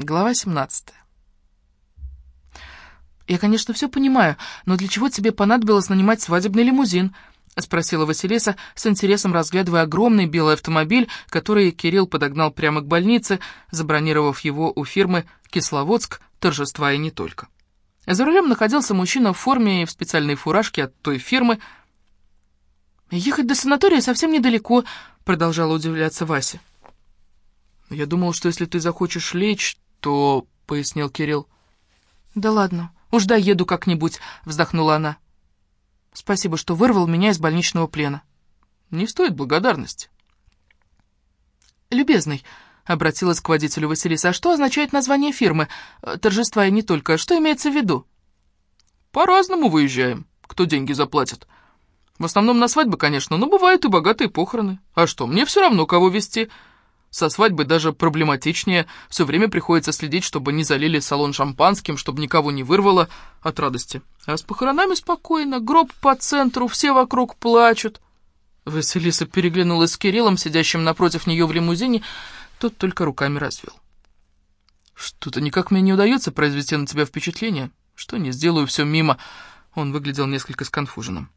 Глава 17. «Я, конечно, все понимаю, но для чего тебе понадобилось нанимать свадебный лимузин?» — спросила Василиса, с интересом разглядывая огромный белый автомобиль, который Кирилл подогнал прямо к больнице, забронировав его у фирмы «Кисловодск. Торжества и не только». За рулем находился мужчина в форме и в специальной фуражке от той фирмы. «Ехать до санатория совсем недалеко», — продолжала удивляться Вася. «Я думал, что если ты захочешь лечь, то...» — пояснил Кирилл. «Да ладно, уж доеду как-нибудь», — вздохнула она. «Спасибо, что вырвал меня из больничного плена». «Не стоит благодарности». «Любезный», — обратилась к водителю Василиса, — «а что означает название фирмы? Торжества и не только. Что имеется в виду?» «По-разному выезжаем. Кто деньги заплатит?» В основном на свадьбы, конечно, но бывают и богатые похороны. А что, мне все равно, кого вести. Со свадьбы даже проблематичнее. Все время приходится следить, чтобы не залили салон шампанским, чтобы никого не вырвало от радости. А с похоронами спокойно, гроб по центру, все вокруг плачут. Василиса переглянулась с Кириллом, сидящим напротив нее в лимузине, тот только руками развел. «Что-то никак мне не удается произвести на тебя впечатление. Что не сделаю, все мимо». Он выглядел несколько сконфуженным.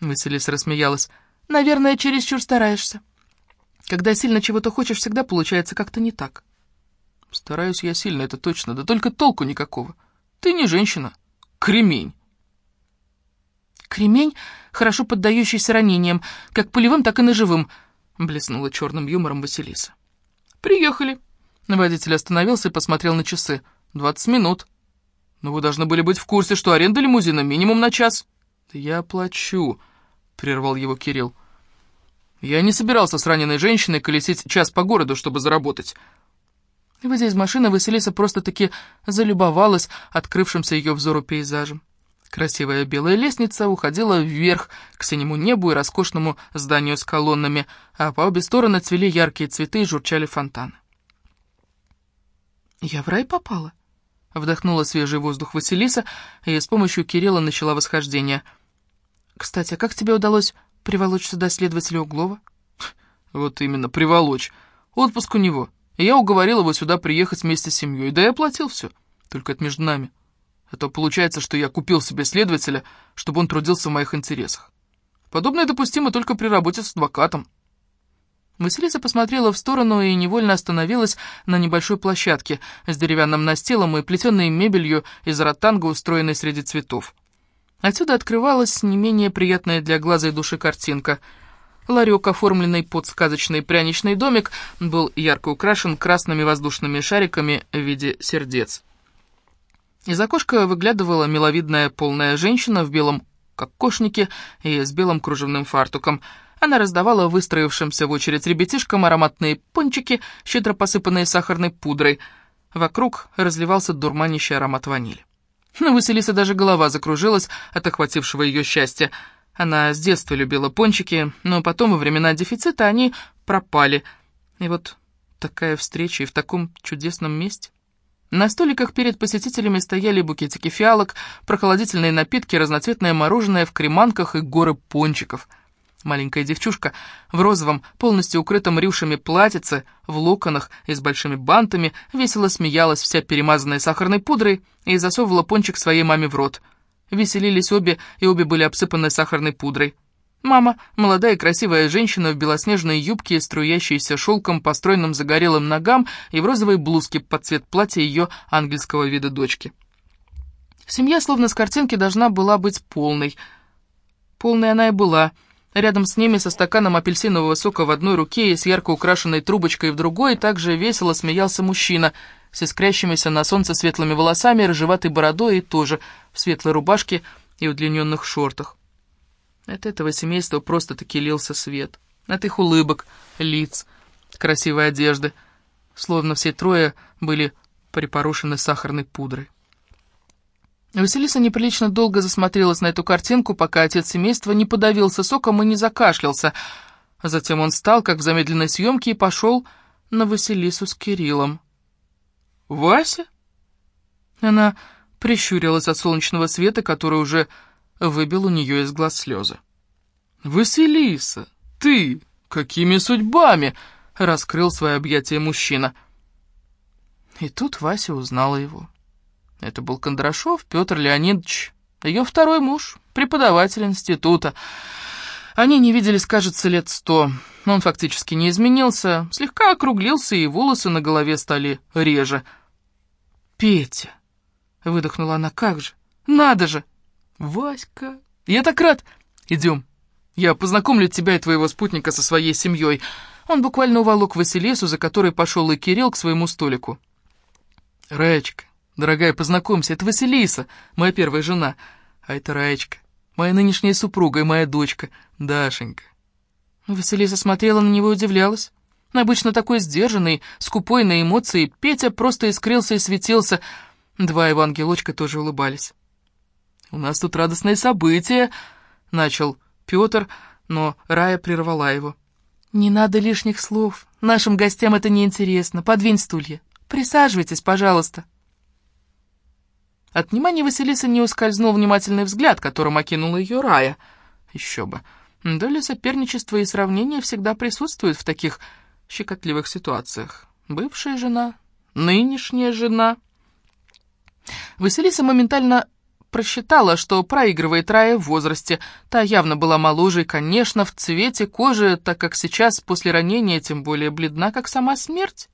Василиса рассмеялась. «Наверное, чересчур стараешься». Когда сильно чего-то хочешь, всегда получается как-то не так. Стараюсь я сильно, это точно, да только толку никакого. Ты не женщина, кремень. Кремень, хорошо поддающийся ранениям, как полевым, так и ножевым, блеснула черным юмором Василиса. Приехали. Водитель остановился и посмотрел на часы. Двадцать минут. Но вы должны были быть в курсе, что аренда лимузина минимум на час. Я оплачу, прервал его Кирилл. Я не собирался с раненой женщиной колесить час по городу, чтобы заработать. Выйдя из машины, Василиса просто-таки залюбовалась открывшимся ее взору пейзажем. Красивая белая лестница уходила вверх, к синему небу и роскошному зданию с колоннами, а по обе стороны цвели яркие цветы и журчали фонтаны. «Я в рай попала?» — вдохнула свежий воздух Василиса и с помощью Кирилла начала восхождение. «Кстати, а как тебе удалось Приволочь сюда следователя Углова? Вот именно, приволочь. Отпуск у него. И я уговорил его сюда приехать вместе с семьей. Да я оплатил все. Только это между нами. А то получается, что я купил себе следователя, чтобы он трудился в моих интересах. Подобное допустимо только при работе с адвокатом. Василиса посмотрела в сторону и невольно остановилась на небольшой площадке с деревянным настилом и плетеной мебелью из ротанга, устроенной среди цветов. Отсюда открывалась не менее приятная для глаза и души картинка. Ларек, оформленный под сказочный пряничный домик, был ярко украшен красными воздушными шариками в виде сердец. Из окошка выглядывала миловидная полная женщина в белом кокошнике и с белым кружевным фартуком. Она раздавала выстроившимся в очередь ребятишкам ароматные пончики, щедро посыпанные сахарной пудрой. Вокруг разливался дурманящий аромат ванили. Но Василиса даже голова закружилась от охватившего ее счастья. Она с детства любила пончики, но потом, во времена дефицита, они пропали. И вот такая встреча и в таком чудесном месте. На столиках перед посетителями стояли букетики фиалок, прохладительные напитки, разноцветное мороженое в креманках и горы пончиков — Маленькая девчушка в розовом, полностью укрытом рюшами платьице, в локонах и с большими бантами, весело смеялась, вся перемазанная сахарной пудрой, и засовывала пончик своей маме в рот. Веселились обе, и обе были обсыпаны сахарной пудрой. Мама, молодая и красивая женщина в белоснежной юбке, струящейся шелком по стройным загорелым ногам и в розовой блузке под цвет платья ее ангельского вида дочки. Семья, словно с картинки, должна была быть полной. Полной она и была — Рядом с ними со стаканом апельсинового сока в одной руке и с ярко украшенной трубочкой в другой также весело смеялся мужчина с искрящимися на солнце светлыми волосами, рыжеватой бородой и тоже в светлой рубашке и удлиненных шортах. От этого семейства просто-таки лился свет. От их улыбок, лиц, красивой одежды. Словно все трое были припорошены сахарной пудрой. Василиса неприлично долго засмотрелась на эту картинку, пока отец семейства не подавился соком и не закашлялся. Затем он встал, как в замедленной съемке, и пошел на Василису с Кириллом. «Вася?» Она прищурилась от солнечного света, который уже выбил у нее из глаз слезы. «Василиса, ты какими судьбами?» — раскрыл свое объятие мужчина. И тут Вася узнала его. Это был Кондрашов Петр Леонидович, ее второй муж, преподаватель института. Они не виделись, кажется, лет сто. Он фактически не изменился, слегка округлился, и волосы на голове стали реже. «Петя!» — выдохнула она. «Как же? Надо же!» «Васька! Я так рад! Идем, я познакомлю тебя и твоего спутника со своей семьей». Он буквально уволок Василису, за которой пошел и Кирилл к своему столику. «Раечка, дорогая, познакомься, это Василиса, моя первая жена. А это Раечка, моя нынешняя супруга и моя дочка, Дашенька». Василиса смотрела на него и удивлялась. Обычно такой сдержанный, скупой на эмоции, Петя просто искрился и светился. Два его ангелочка тоже улыбались. «У нас тут радостное событие», — начал Петр, но Рая прервала его. «Не надо лишних слов. Нашим гостям это неинтересно. Подвинь стулья. Присаживайтесь, пожалуйста». От внимания Василисы не ускользнул внимательный взгляд, которым окинула ее Рая. Еще бы. Доля соперничества и сравнения всегда присутствует в таких щекотливых ситуациях. Бывшая жена, нынешняя жена. Василиса моментально просчитала, что проигрывает Рая в возрасте. Та явно была моложе и, конечно, в цвете кожи, так как сейчас, после ранения, тем более бледна, как сама смерть.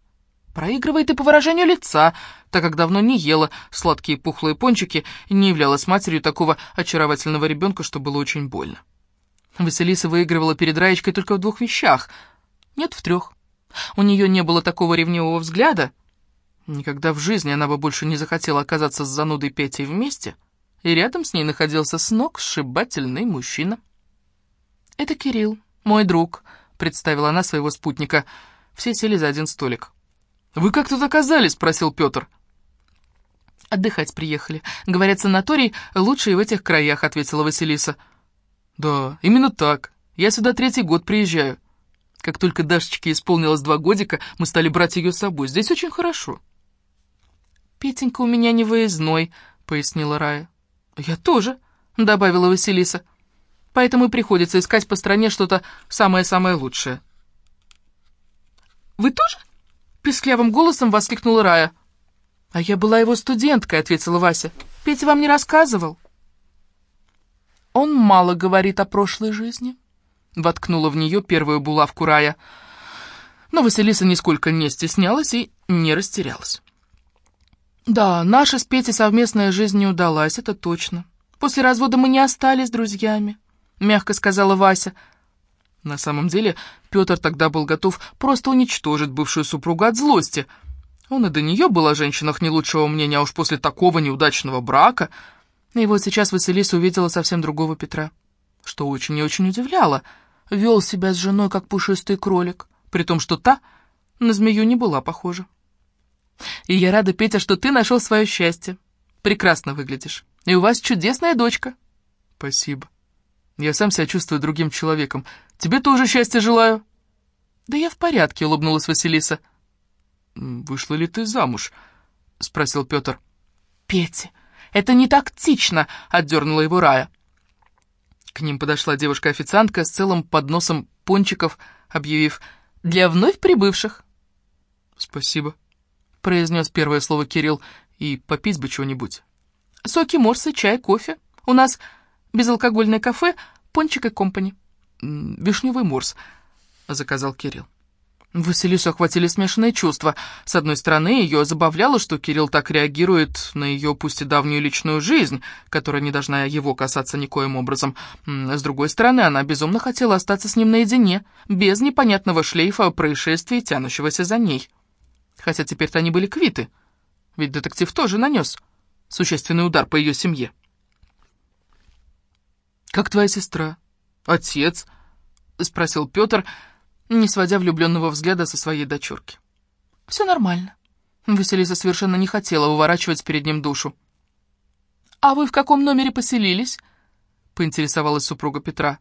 Проигрывает и по выражению лица, так как давно не ела сладкие пухлые пончики и не являлась матерью такого очаровательного ребенка, что было очень больно. Василиса выигрывала перед Раечкой только в двух вещах. Нет, в трех. У нее не было такого ревнивого взгляда. Никогда в жизни она бы больше не захотела оказаться с занудой Петей вместе. И рядом с ней находился с ног сшибательный мужчина. «Это Кирилл, мой друг», — представила она своего спутника. Все сели за один столик. «Вы как тут оказались?» — спросил Петр. «Отдыхать приехали. Говорят, санаторий лучший в этих краях», — ответила Василиса. «Да, именно так. Я сюда третий год приезжаю. Как только Дашечке исполнилось два годика, мы стали брать ее с собой. Здесь очень хорошо». «Петенька у меня не выездной», — пояснила Рая. «Я тоже», — добавила Василиса. «Поэтому и приходится искать по стране что-то самое-самое лучшее». «Вы тоже?» — писклявым голосом воскликнула Рая. «А я была его студенткой», — ответила Вася. «Петя вам не рассказывал?» «Он мало говорит о прошлой жизни», — воткнула в нее первую булавку Рая. Но Василиса нисколько не стеснялась и не растерялась. «Да, наша с Петей совместная жизнь не удалась, это точно. После развода мы не остались друзьями», — мягко сказала Вася. На самом деле Петр тогда был готов просто уничтожить бывшую супругу от злости. Он и до нее был о женщинах не лучшего мнения, а уж после такого неудачного брака — и вот сейчас Василиса увидела совсем другого Петра, что очень и очень удивляло. Вел себя с женой, как пушистый кролик, при том, что та на змею не была похожа. «И я рада, Петя, что ты нашел свое счастье. Прекрасно выглядишь. И у вас чудесная дочка». «Спасибо. Я сам себя чувствую другим человеком. Тебе тоже счастья желаю». «Да я в порядке», — улыбнулась Василиса. «Вышла ли ты замуж?» — спросил Петр. «Петя, это не тактично!» — отдернула его Рая. К ним подошла девушка-официантка с целым подносом пончиков, объявив «Для вновь прибывших». «Спасибо», — произнес первое слово Кирилл, — «и попить бы чего-нибудь». «Соки, морсы, чай, кофе. У нас безалкогольное кафе, пончик и компани». «Вишневый морс», — заказал Кирилл. Василису охватили смешанные чувства. С одной стороны, ее забавляло, что Кирилл так реагирует на ее пусть и давнюю личную жизнь, которая не должна его касаться никоим образом. С другой стороны, она безумно хотела остаться с ним наедине, без непонятного шлейфа происшествий, тянущегося за ней. Хотя теперь-то они были квиты, ведь детектив тоже нанес существенный удар по ее семье. «Как твоя сестра? Отец?» — спросил Петр, — не сводя влюбленного взгляда со своей дочурки. «Все нормально». Василиса совершенно не хотела выворачивать перед ним душу. «А вы в каком номере поселились?» — поинтересовалась супруга Петра.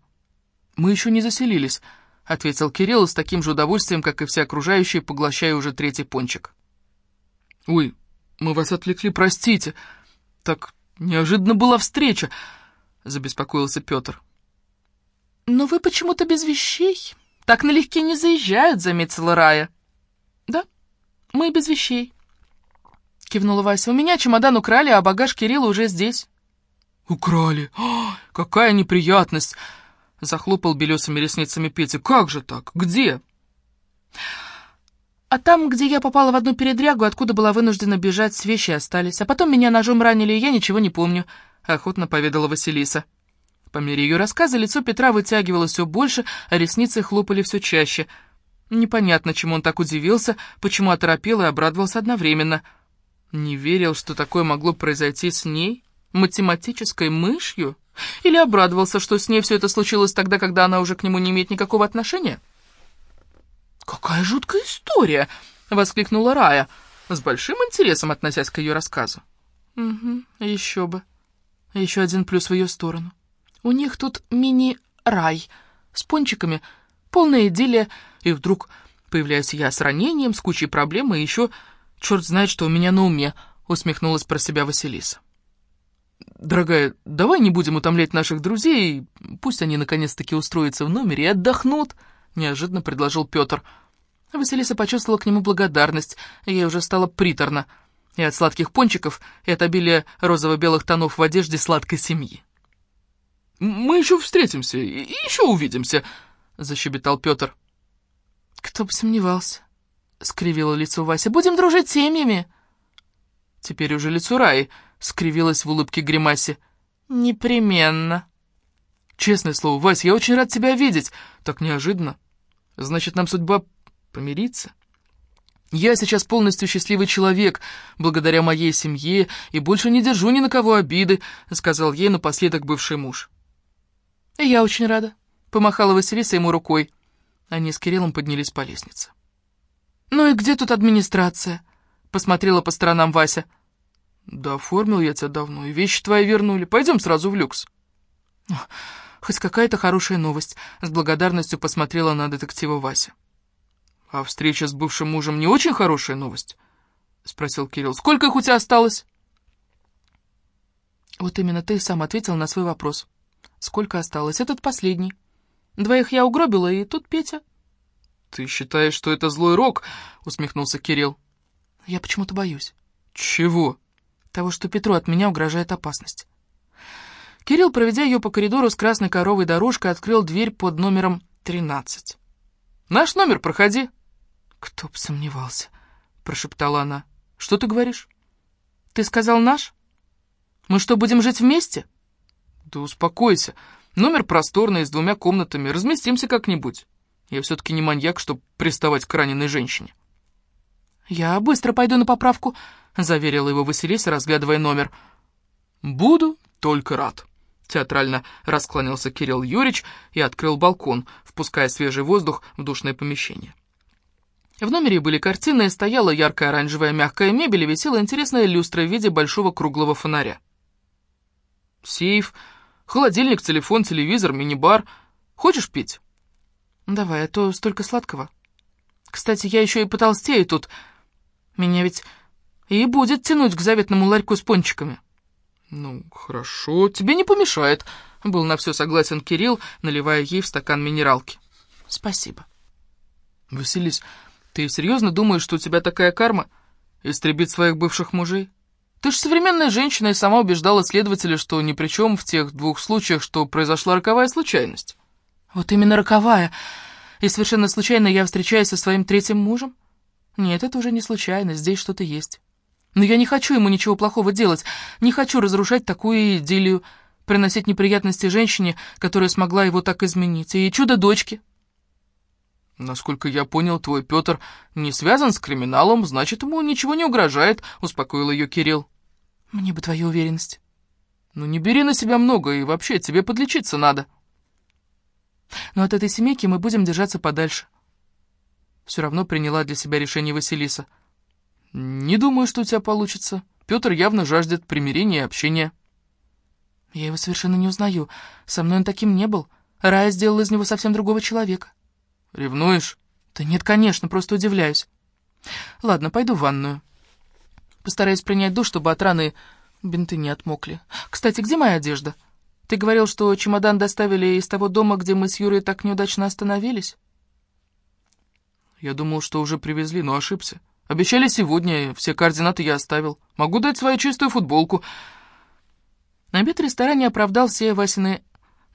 «Мы еще не заселились», — ответил Кирилл с таким же удовольствием, как и все окружающие, поглощая уже третий пончик. «Ой, мы вас отвлекли, простите. Так неожиданно была встреча», — забеспокоился Петр. «Но вы почему-то без вещей», так налегке не заезжают», — заметила Рая. «Да, мы без вещей». кивнула Вася. «У меня чемодан украли, а багаж Кирилла уже здесь». «Украли? О, какая неприятность!» Захлопал белесыми ресницами Петя. «Как же так? Где?» «А там, где я попала в одну передрягу, откуда была вынуждена бежать, вещи остались. А потом меня ножом ранили, и я ничего не помню», — охотно поведала Василиса. По мере ее рассказа лицо Петра вытягивалось все больше, а ресницы хлопали все чаще. Непонятно, чему он так удивился, почему оторопел и обрадовался одновременно. Не верил, что такое могло произойти с ней, математической мышью? Или обрадовался, что с ней все это случилось тогда, когда она уже к нему не имеет никакого отношения? «Какая жуткая история!» — воскликнула Рая, с большим интересом относясь к ее рассказу. «Угу, еще бы. Еще один плюс в ее сторону. У них тут мини-рай с пончиками, полная идиллия, и вдруг появляюсь я с ранением, с кучей проблем, и еще черт знает, что у меня на уме», — усмехнулась про себя Василиса. «Дорогая, давай не будем утомлять наших друзей, пусть они наконец-таки устроятся в номере и отдохнут», — неожиданно предложил Петр. Василиса почувствовала к нему благодарность, ей уже стало приторно. И от сладких пончиков, и от обилия розово-белых тонов в одежде сладкой семьи. «Мы еще встретимся и еще увидимся», — защебетал Петр. «Кто бы сомневался», — скривило лицо Вася. «Будем дружить семьями». Теперь уже лицо Раи скривилось в улыбке гримасе. «Непременно». «Честное слово, Вась, я очень рад тебя видеть. Так неожиданно. Значит, нам судьба помириться?» «Я сейчас полностью счастливый человек, благодаря моей семье, и больше не держу ни на кого обиды», — сказал ей напоследок бывший муж. «Я очень рада», — помахала Василиса ему рукой. Они с Кириллом поднялись по лестнице. «Ну и где тут администрация?» — посмотрела по сторонам Вася. «Да оформил я тебя давно, и вещи твои вернули. Пойдем сразу в люкс». «Хоть какая-то хорошая новость», — с благодарностью посмотрела на детектива Вася. «А встреча с бывшим мужем не очень хорошая новость?» — спросил Кирилл. «Сколько их у тебя осталось?» «Вот именно ты сам ответил на свой вопрос. Сколько осталось? Этот последний. Двоих я угробила, и тут Петя». «Ты считаешь, что это злой рок?» — усмехнулся Кирилл. «Я почему-то боюсь». «Чего?» «Того, что Петру от меня угрожает опасность». Кирилл, проведя ее по коридору с красной коровой дорожкой, открыл дверь под номером 13. «Наш номер, проходи». «Кто б сомневался», — прошептала она. «Что ты говоришь?» «Ты сказал наш? Мы что, будем жить вместе?» «Да успокойся. Номер просторный, с двумя комнатами. Разместимся как-нибудь. Я все-таки не маньяк, чтобы приставать к раненой женщине». «Я быстро пойду на поправку», — заверила его Василиса, разглядывая номер. «Буду только рад». Театрально расклонился Кирилл Юрьевич и открыл балкон, впуская свежий воздух в душное помещение. В номере были картины, стояла яркая оранжевая мягкая мебель и висела интересная люстра в виде большого круглого фонаря. Сейф, холодильник, телефон, телевизор, мини-бар. Хочешь пить? Давай, а то столько сладкого. Кстати, я еще и потолстею тут. Меня ведь и будет тянуть к заветному ларьку с пончиками. «Ну, хорошо, тебе не помешает», — был на все согласен Кирилл, наливая ей в стакан минералки. «Спасибо». «Василис, ты серьезно думаешь, что у тебя такая карма? Истребить своих бывших мужей? Ты ж современная женщина и сама убеждала следователя, что ни при чем в тех двух случаях, что произошла роковая случайность». «Вот именно роковая. И совершенно случайно я встречаюсь со своим третьим мужем? Нет, это уже не случайно, здесь что-то есть». Но я не хочу ему ничего плохого делать, не хочу разрушать такую идиллию, приносить неприятности женщине, которая смогла его так изменить, и чудо дочки. «Насколько я понял, твой Петр не связан с криминалом, значит, ему ничего не угрожает», — успокоил ее Кирилл. «Мне бы твоя уверенность». «Ну не бери на себя много, и вообще тебе подлечиться надо». «Но от этой семейки мы будем держаться подальше». Все равно приняла для себя решение Василиса — «Не думаю, что у тебя получится. Петр явно жаждет примирения и общения». «Я его совершенно не узнаю. Со мной он таким не был. Рая сделала из него совсем другого человека». «Ревнуешь?» «Да нет, конечно, просто удивляюсь». «Ладно, пойду в ванную. Постараюсь принять душ, чтобы от раны бинты не отмокли. Кстати, где моя одежда? Ты говорил, что чемодан доставили из того дома, где мы с Юрой так неудачно остановились?» «Я думал, что уже привезли, но ошибся». Обещали сегодня, все координаты я оставил. Могу дать свою чистую футболку». Обед в ресторане оправдал все Васины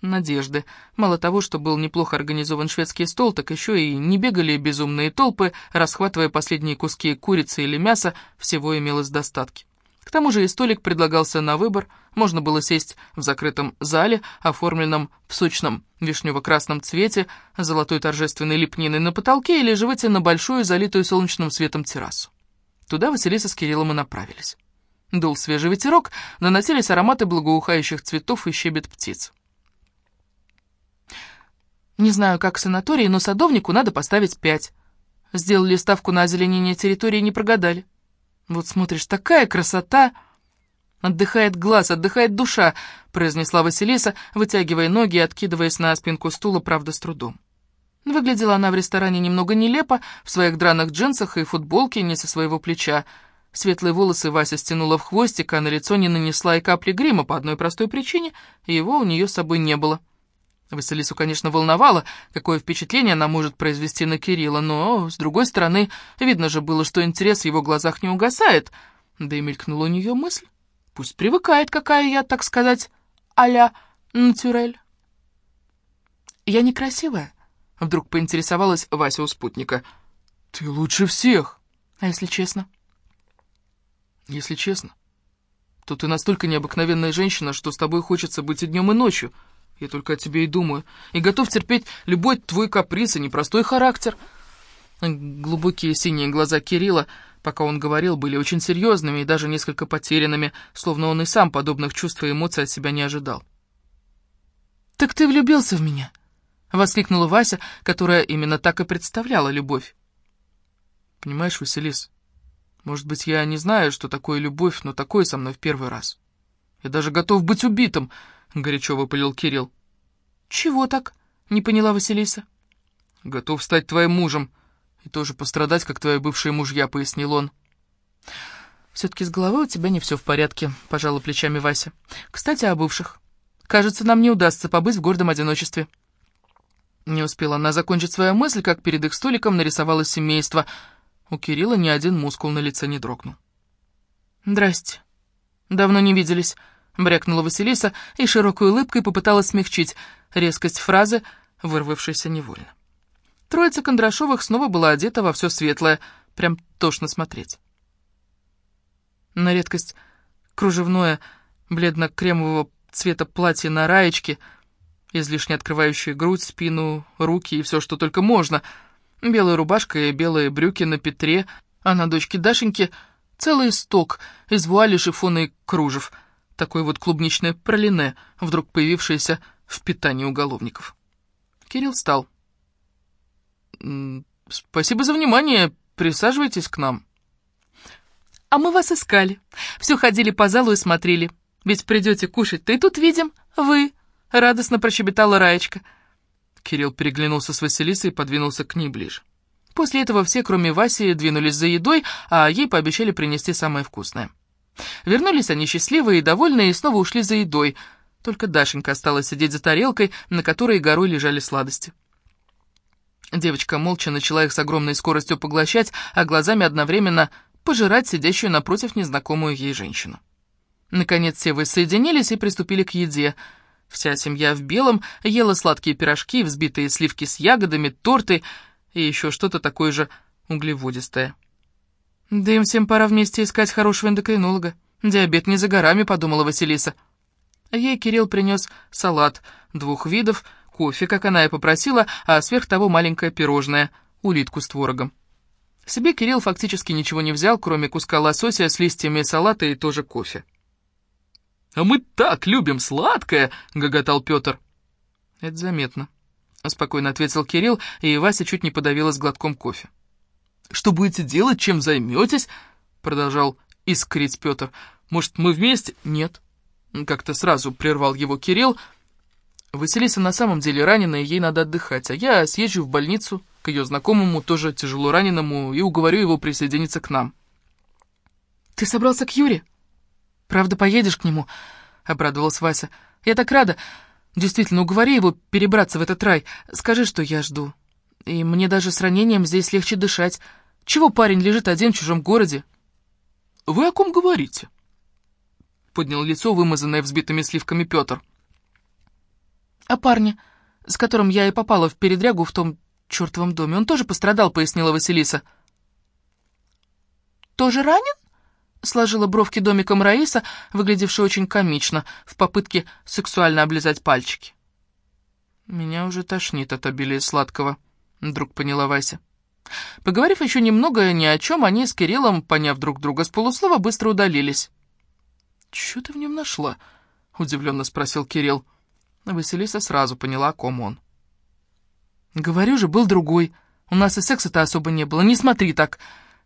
надежды. Мало того, что был неплохо организован шведский стол, так еще и не бегали безумные толпы, расхватывая последние куски курицы или мяса, всего имелось достатки. К тому же и столик предлагался на выбор, можно было сесть в закрытом зале, оформленном в сочном вишнево-красном цвете, золотой торжественной лепниной на потолке или же выйти на большую, залитую солнечным светом террасу. Туда Василиса с Кириллом и направились. Дул свежий ветерок, наносились ароматы благоухающих цветов и щебет птиц. Не знаю, как в санатории, но садовнику надо поставить пять. Сделали ставку на озеленение территории и не прогадали. Вот смотришь, такая красота! Отдыхает глаз, отдыхает душа, произнесла Василиса, вытягивая ноги и откидываясь на спинку стула, правда, с трудом. Выглядела она в ресторане немного нелепо, в своих драных джинсах и футболке не со своего плеча. Светлые волосы Вася стянула в хвостик, а на лицо не нанесла и капли грима по одной простой причине, его у нее с собой не было. Василису, конечно, волновало, какое впечатление она может произвести на Кирилла, но, с другой стороны, видно же было, что интерес в его глазах не угасает. Да и мелькнула у нее мысль. Пусть привыкает, какая я, так сказать, а-ля натюрель. «Я некрасивая?» — вдруг поинтересовалась Вася у спутника. «Ты лучше всех!» «А если честно?» «Если честно, то ты настолько необыкновенная женщина, что с тобой хочется быть и днем, и ночью», я только о тебе и думаю. И готов терпеть любой твой каприз и непростой характер». Глубокие синие глаза Кирилла, пока он говорил, были очень серьезными и даже несколько потерянными, словно он и сам подобных чувств и эмоций от себя не ожидал. «Так ты влюбился в меня?» — воскликнула Вася, которая именно так и представляла любовь. «Понимаешь, Василис, может быть, я не знаю, что такое любовь, но такое со мной в первый раз. Я даже готов быть убитым», — горячо выпалил Кирилл. «Чего так?» — не поняла Василиса. «Готов стать твоим мужем и тоже пострадать, как твои бывшие мужья», — пояснил он. «Все-таки с головой у тебя не все в порядке», — пожала плечами Вася. «Кстати, о бывших. Кажется, нам не удастся побыть в гордом одиночестве». Не успела она закончить свою мысль, как перед их столиком нарисовалось семейство. У Кирилла ни один мускул на лице не дрогнул. «Здрасте. Давно не виделись», брякнула Василиса и широкой улыбкой попыталась смягчить резкость фразы, вырвавшейся невольно. Троица Кондрашовых снова была одета во все светлое, прям тошно смотреть. На редкость кружевное, бледно-кремового цвета платье на раечке, излишне открывающее грудь, спину, руки и все, что только можно, белая рубашка и белые брюки на Петре, а на дочке Дашеньки целый сток из вуали, шифона и кружев — такое вот клубничное пролине, вдруг появившееся в питании уголовников. Кирилл встал. «Спасибо за внимание, присаживайтесь к нам». «А мы вас искали. Все ходили по залу и смотрели. Ведь придете кушать-то и тут видим, вы!» — радостно прощебетала Раечка. Кирилл переглянулся с Василисой и подвинулся к ней ближе. После этого все, кроме Васи, двинулись за едой, а ей пообещали принести самое вкусное. Вернулись они счастливые и довольные и снова ушли за едой. Только Дашенька осталась сидеть за тарелкой, на которой горой лежали сладости. Девочка молча начала их с огромной скоростью поглощать, а глазами одновременно пожирать сидящую напротив незнакомую ей женщину. Наконец все воссоединились и приступили к еде. Вся семья в белом ела сладкие пирожки, взбитые сливки с ягодами, торты и еще что-то такое же углеводистое. «Да им всем пора вместе искать хорошего эндокринолога. Диабет не за горами», — подумала Василиса. Ей Кирилл принес салат двух видов, кофе, как она и попросила, а сверх того маленькое пирожное, улитку с творогом. Себе Кирилл фактически ничего не взял, кроме куска лосося с листьями салата и тоже кофе. «А мы так любим сладкое!» — гоготал Петр. «Это заметно», — спокойно ответил Кирилл, и Вася чуть не подавилась глотком кофе. Что будете делать, чем займетесь?» Продолжал искрить Петр. «Может, мы вместе?» «Нет». Как-то сразу прервал его Кирилл. Василиса на самом деле ранена, и ей надо отдыхать, а я съезжу в больницу к ее знакомому, тоже тяжело раненому, и уговорю его присоединиться к нам. «Ты собрался к Юре? Правда, поедешь к нему?» — обрадовалась Вася. «Я так рада. Действительно, уговори его перебраться в этот рай. Скажи, что я жду. И мне даже с ранением здесь легче дышать. Чего парень лежит один в чужом городе?» «Вы о ком говорите?» Поднял лицо, вымазанное взбитыми сливками Петр. «О парне, с которым я и попала в передрягу в том чертовом доме. Он тоже пострадал», — пояснила Василиса. «Тоже ранен?» — сложила бровки домиком Раиса, выглядевшая очень комично, в попытке сексуально облизать пальчики. «Меня уже тошнит от обилия сладкого», — вдруг поняла Вася. Поговорив еще немного ни о чем, они с Кириллом, поняв друг друга с полуслова, быстро удалились. «Чего ты в нем нашла?» — удивленно спросил Кирилл. Василиса сразу поняла, о ком он. «Говорю же, был другой. У нас и секса-то особо не было. Не смотри так.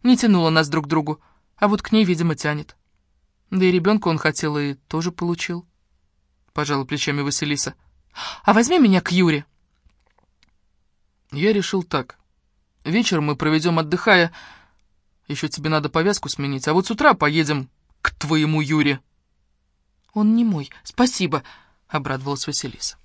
Не тянуло нас друг к другу. А вот к ней, видимо, тянет. Да и ребенка он хотел и тоже получил». Пожала плечами Василиса. А возьми меня к Юре». Я решил так. Вечером мы проведем отдыхая. Еще тебе надо повязку сменить, а вот с утра поедем к твоему Юре. «Он не мой, спасибо», — обрадовалась Василиса.